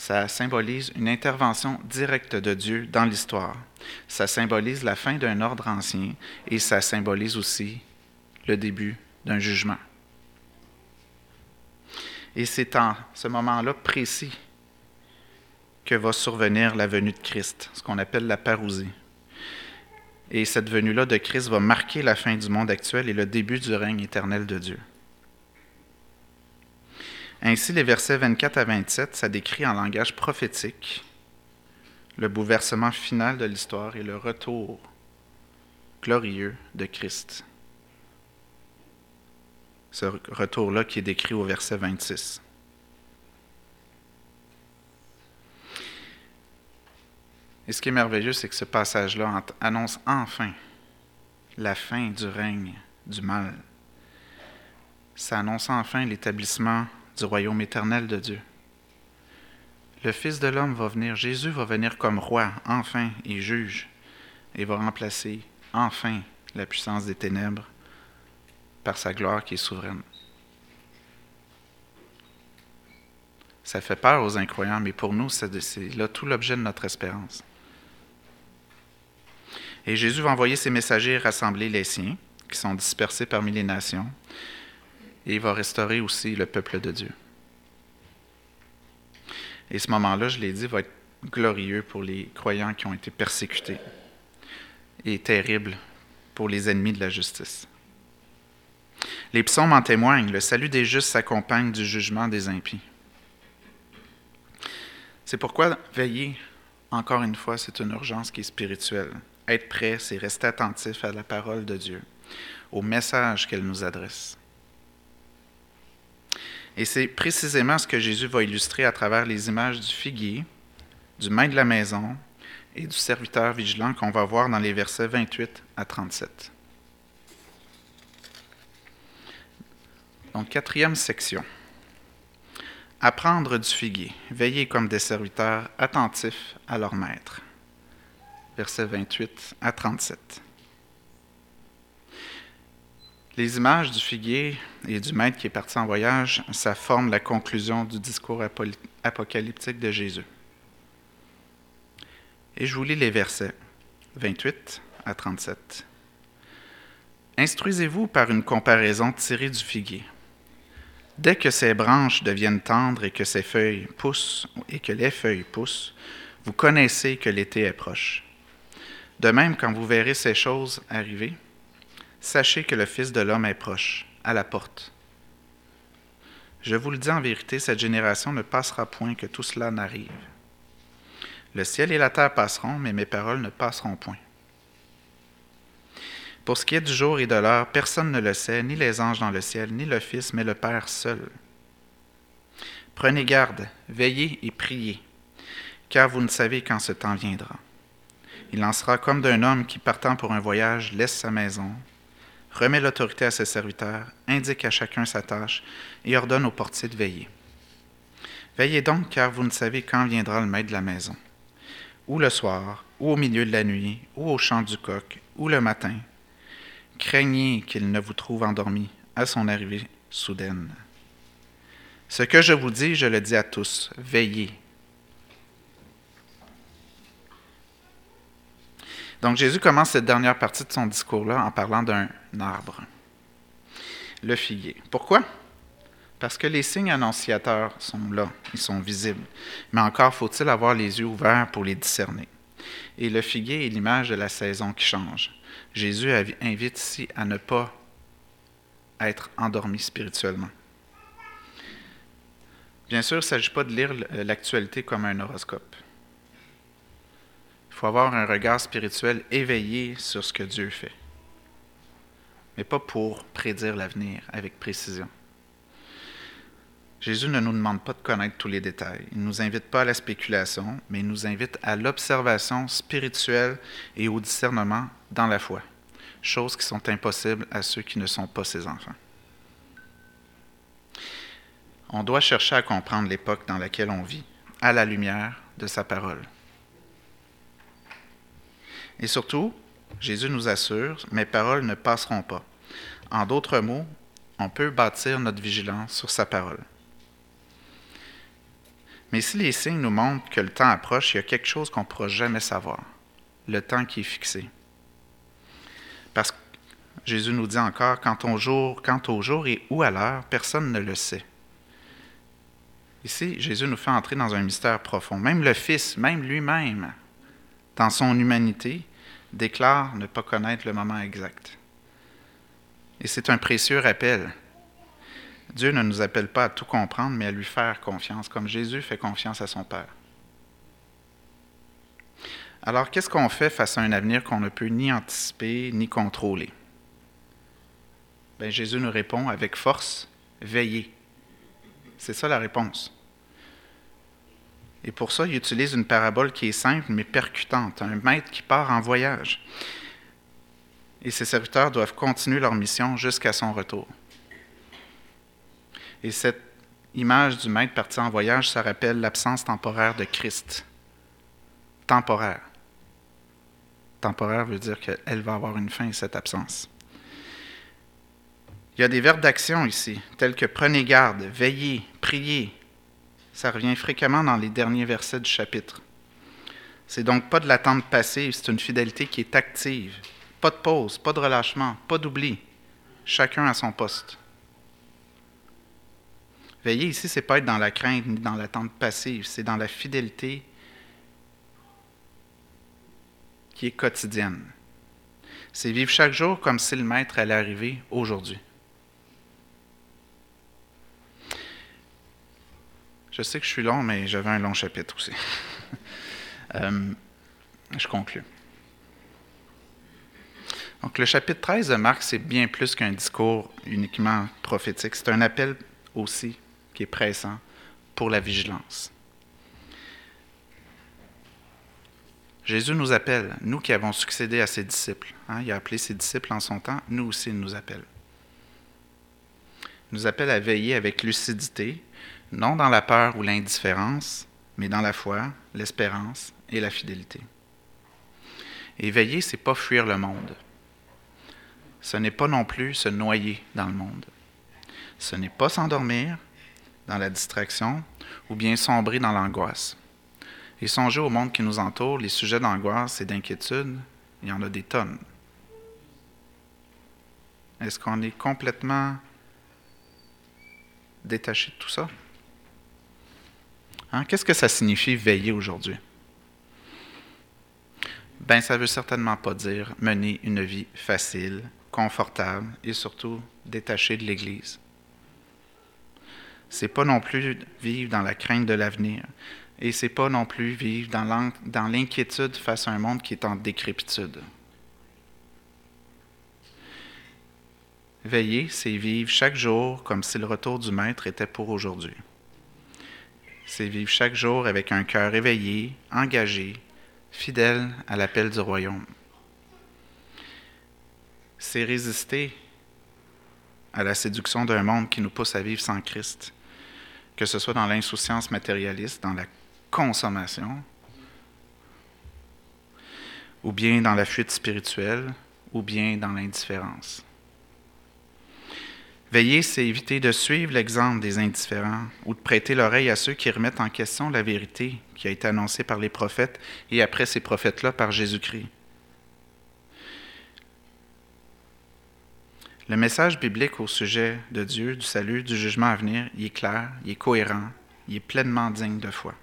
ça symbolise une intervention directe de Dieu dans l'histoire. Ça symbolise la fin d'un ordre ancien et ça symbolise aussi le début d'un jugement. Et c'est en ce moment-là précis que va survenir la venue de Christ, ce qu'on appelle la parousie. Et cette venue-là de Christ va marquer la fin du monde actuel et le début du règne éternel de Dieu. Ainsi, les versets 24 à 27, ça décrit en langage prophétique le bouleversement final de l'histoire et le retour glorieux de Christ. Ce retour-là qui est décrit au verset 26. Et ce qui est merveilleux, c'est que ce passage-là annonce enfin la fin du règne du mal. Ça annonce enfin l'établissement du royaume éternel de Dieu. Le Fils de l'homme va venir, Jésus va venir comme roi, enfin, et juge, et va remplacer, enfin, la puissance des ténèbres par sa gloire qui est souveraine. Ça fait peur aux incroyants, mais pour nous, c'est là tout l'objet de notre espérance. Et Jésus va envoyer ses messagers rassembler les siens, qui sont dispersés parmi les nations, et il va restaurer aussi le peuple de Dieu. Et ce moment-là, je l'ai dit, va être glorieux pour les croyants qui ont été persécutés et terrible pour les ennemis de la justice. Les psaumes en témoignent, le salut des justes s'accompagne du jugement des impies. C'est pourquoi veiller, encore une fois, c'est une urgence qui est spirituelle. Être prêt, c'est rester attentif à la parole de Dieu, au message qu'elle nous adresse. Et c'est précisément ce que Jésus va illustrer à travers les images du figuier, du main de la maison et du serviteur vigilant qu'on va voir dans les versets 28 à 37. Donc, quatrième section. Apprendre du figuier, veiller comme des serviteurs attentifs à leur maître. Versets 28 à 37. Les images du figuier et du maître qui est parti en voyage, ça forme la conclusion du discours apocalyptique de Jésus. Et je vous lis les versets 28 à 37. Instruisez-vous par une comparaison tirée du figuier. Dès que ses branches deviennent tendres et que ses feuilles poussent et que les feuilles poussent, vous connaissez que l'été est proche. De même, quand vous verrez ces choses arriver, sachez que le Fils de l'homme est proche, à la porte. Je vous le dis en vérité, cette génération ne passera point que tout cela n'arrive. Le ciel et la terre passeront, mais mes paroles ne passeront point. Pour ce qui est du jour et de l'heure, personne ne le sait, ni les anges dans le ciel, ni le Fils, mais le Père seul. Prenez garde, veillez et priez, car vous ne savez quand ce temps viendra. Il en sera comme d'un homme qui, partant pour un voyage, laisse sa maison, remet l'autorité à ses serviteurs, indique à chacun sa tâche et ordonne au portier de veiller. Veillez donc, car vous ne savez quand viendra le maître de la maison, ou le soir, ou au milieu de la nuit, ou au chant du coq, ou le matin. Craignez qu'il ne vous trouve endormi à son arrivée soudaine. Ce que je vous dis, je le dis à tous, veillez. Donc Jésus commence cette dernière partie de son discours-là en parlant d'un arbre, le figuier. Pourquoi? Parce que les signes annonciateurs sont là, ils sont visibles. Mais encore faut-il avoir les yeux ouverts pour les discerner. Et le figuier est l'image de la saison qui change. Jésus invite ici à ne pas être endormi spirituellement. Bien sûr, il ne s'agit pas de lire l'actualité comme un horoscope. Faut avoir un regard spirituel éveillé sur ce que Dieu fait, mais pas pour prédire l'avenir avec précision. Jésus ne nous demande pas de connaître tous les détails. Il ne nous invite pas à la spéculation, mais il nous invite à l'observation spirituelle et au discernement dans la foi, choses qui sont impossibles à ceux qui ne sont pas ses enfants. On doit chercher à comprendre l'époque dans laquelle on vit, à la lumière de sa parole. Et surtout, Jésus nous assure, mes paroles ne passeront pas. En d'autres mots, on peut bâtir notre vigilance sur sa parole. Mais si les signes nous montrent que le temps approche, il y a quelque chose qu'on ne pourra jamais savoir, le temps qui est fixé. Parce que Jésus nous dit encore, quant au jour, quant au jour et où à l'heure, personne ne le sait. Ici, Jésus nous fait entrer dans un mystère profond. Même le Fils, même lui-même, dans son humanité, déclare ne pas connaître le moment exact. Et c'est un précieux rappel. Dieu ne nous appelle pas à tout comprendre, mais à lui faire confiance, comme Jésus fait confiance à son Père. Alors, qu'est-ce qu'on fait face à un avenir qu'on ne peut ni anticiper ni contrôler? Bien, Jésus nous répond avec force, veillez. C'est ça la réponse. Et pour ça, il utilise une parabole qui est simple mais percutante, un maître qui part en voyage. Et ses serviteurs doivent continuer leur mission jusqu'à son retour. Et cette image du maître parti en voyage, ça rappelle l'absence temporaire de Christ. Temporaire. Temporaire veut dire qu'elle va avoir une fin, cette absence. Il y a des verbes d'action ici, tels que prenez garde, veillez, priez. Ça revient fréquemment dans les derniers versets du chapitre. C'est donc pas de l'attente passive, c'est une fidélité qui est active. Pas de pause, pas de relâchement, pas d'oubli. Chacun à son poste. Veiller ici, c'est pas être dans la crainte ni dans l'attente passive, c'est dans la fidélité qui est quotidienne. C'est vivre chaque jour comme si le maître allait arriver aujourd'hui. Je sais que je suis long, mais j'avais un long chapitre aussi. Euh, je conclue. Donc, le chapitre 13 de Marc, c'est bien plus qu'un discours uniquement prophétique. C'est un appel aussi qui est pressant pour la vigilance. Jésus nous appelle, nous qui avons succédé à ses disciples. Hein, il a appelé ses disciples en son temps, nous aussi il nous appelle. Il nous appelle à veiller avec lucidité, non dans la peur ou l'indifférence, mais dans la foi, l'espérance et la fidélité. Et veiller, c'est pas fuir le monde. Ce n'est pas non plus se noyer dans le monde. Ce n'est pas s'endormir, dans la distraction ou bien sombrer dans l'angoisse. Et songer au monde qui nous entoure, les sujets d'angoisse et d'inquiétude, il y en a des tonnes. Est-ce qu'on est complètement détacher de tout ça? Hein? Qu'est-ce que ça signifie veiller aujourd'hui? Ben, ça ne veut certainement pas dire mener une vie facile, confortable et surtout détachée de l'Église. C'est pas non plus vivre dans la crainte de l'avenir. Et c'est pas non plus vivre dans l'inquiétude face à un monde qui est en décrépitude. Veiller, c'est vivre chaque jour comme si le retour du Maître était pour aujourd'hui. C'est vivre chaque jour avec un cœur éveillé, engagé, fidèle à l'appel du royaume. C'est résister à la séduction d'un monde qui nous pousse à vivre sans Christ, que ce soit dans l'insouciance matérialiste, dans la consommation, ou bien dans la fuite spirituelle, ou bien dans l'indifférence. Veiller, c'est éviter de suivre l'exemple des indifférents ou de prêter l'oreille à ceux qui remettent en question la vérité qui a été annoncée par les prophètes et après ces prophètes-là par Jésus-Christ. Le message biblique au sujet de Dieu, du salut, du jugement à venir, il est clair, il est cohérent, il est pleinement digne de foi.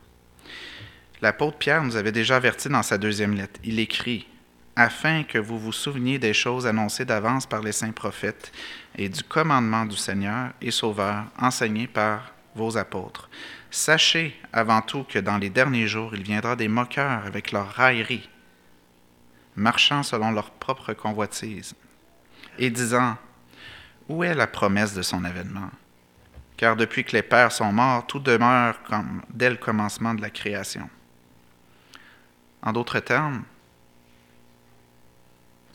L'apôtre Pierre nous avait déjà averti dans sa deuxième lettre. Il écrit afin que vous vous souveniez des choses annoncées d'avance par les saints prophètes et du commandement du Seigneur et Sauveur enseigné par vos apôtres. Sachez avant tout que dans les derniers jours, il viendra des moqueurs avec leur raillerie, marchant selon leur propre convoitise, et disant, Où est la promesse de son avènement? Car depuis que les pères sont morts, tout demeure comme dès le commencement de la création. En d'autres termes,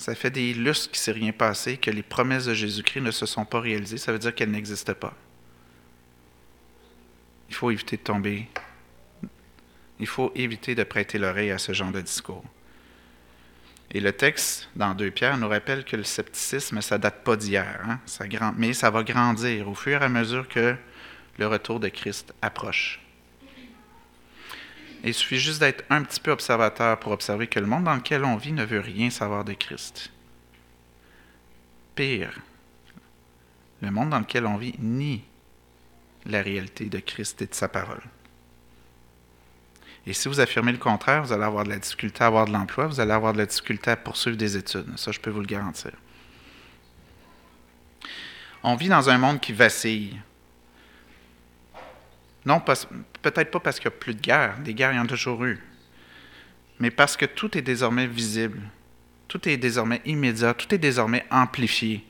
ça fait des lustres qu'il ne s'est rien passé, que les promesses de Jésus-Christ ne se sont pas réalisées. Ça veut dire qu'elles n'existent pas. Il faut éviter de tomber. Il faut éviter de prêter l'oreille à ce genre de discours. Et le texte dans 2 Pierre nous rappelle que le scepticisme, ça ne date pas d'hier, hein? ça mais ça va grandir au fur et à mesure que le retour de Christ approche il suffit juste d'être un petit peu observateur pour observer que le monde dans lequel on vit ne veut rien savoir de Christ. Pire, le monde dans lequel on vit nie la réalité de Christ et de sa parole. Et si vous affirmez le contraire, vous allez avoir de la difficulté à avoir de l'emploi, vous allez avoir de la difficulté à poursuivre des études. Ça, je peux vous le garantir. On vit dans un monde qui vacille. Non, peut-être pas parce qu'il n'y a plus de guerre, des guerres, il y en a toujours eu, mais parce que tout est désormais visible, tout est désormais immédiat, tout est désormais amplifié.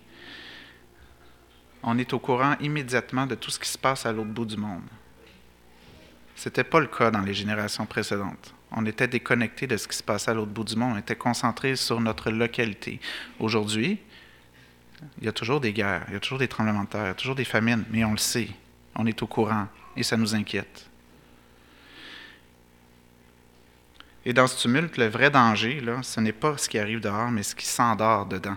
On est au courant immédiatement de tout ce qui se passe à l'autre bout du monde. Ce n'était pas le cas dans les générations précédentes. On était déconnecté de ce qui se passait à l'autre bout du monde. On était concentré sur notre localité. Aujourd'hui, il y a toujours des guerres, il y a toujours des tremblements de terre, il y a toujours des famines, mais on le sait. On est au courant et ça nous inquiète. Et dans ce tumulte, le vrai danger, là, ce n'est pas ce qui arrive dehors, mais ce qui s'endort dedans.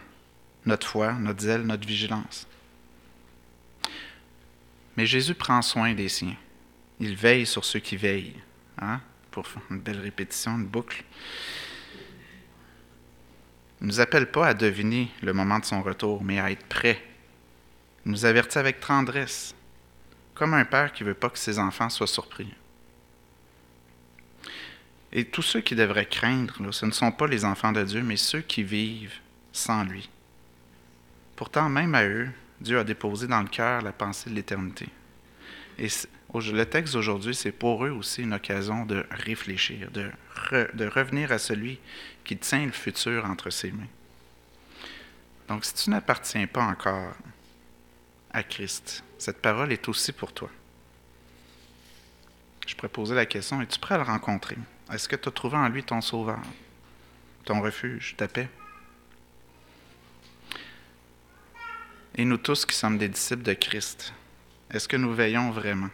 Notre foi, notre zèle, notre vigilance. Mais Jésus prend soin des siens. Il veille sur ceux qui veillent. Hein? Pour une belle répétition, une boucle. Il ne nous appelle pas à deviner le moment de son retour, mais à être prêt. Il nous avertit avec tendresse comme un père qui ne veut pas que ses enfants soient surpris. Et tous ceux qui devraient craindre, ce ne sont pas les enfants de Dieu, mais ceux qui vivent sans lui. Pourtant, même à eux, Dieu a déposé dans le cœur la pensée de l'éternité. Et le texte d'aujourd'hui, c'est pour eux aussi une occasion de réfléchir, de, de revenir à celui qui tient le futur entre ses mains. Donc, si tu n'appartiens pas encore à Christ, cette parole est aussi pour toi. Je pourrais poser la question, es-tu prêt à le rencontrer? Est-ce que tu as trouvé en lui ton sauveur, ton refuge, ta paix? Et nous tous qui sommes des disciples de Christ, est-ce que nous veillons vraiment?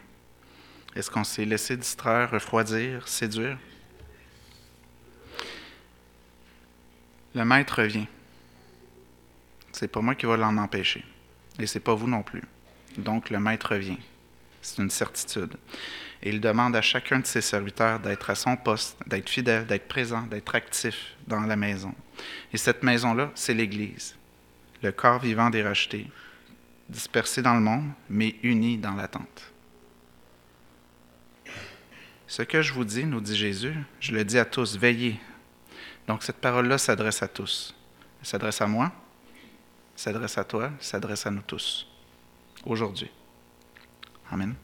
Est-ce qu'on s'est laissé distraire, refroidir, séduire? Le maître vient. C'est pas moi qui va l'en empêcher. Et c'est pas vous non plus. Donc le maître vient. C'est une certitude. Et il demande à chacun de ses serviteurs d'être à son poste, d'être fidèle, d'être présent, d'être actif dans la maison. Et cette maison-là, c'est l'Église, le corps vivant des rachetés, dispersés dans le monde, mais unis dans l'attente. Ce que je vous dis, nous dit Jésus, je le dis à tous, veillez. Donc cette parole-là s'adresse à tous. Elle s'adresse à moi, s'adresse à toi, s'adresse à nous tous, aujourd'hui. Amen.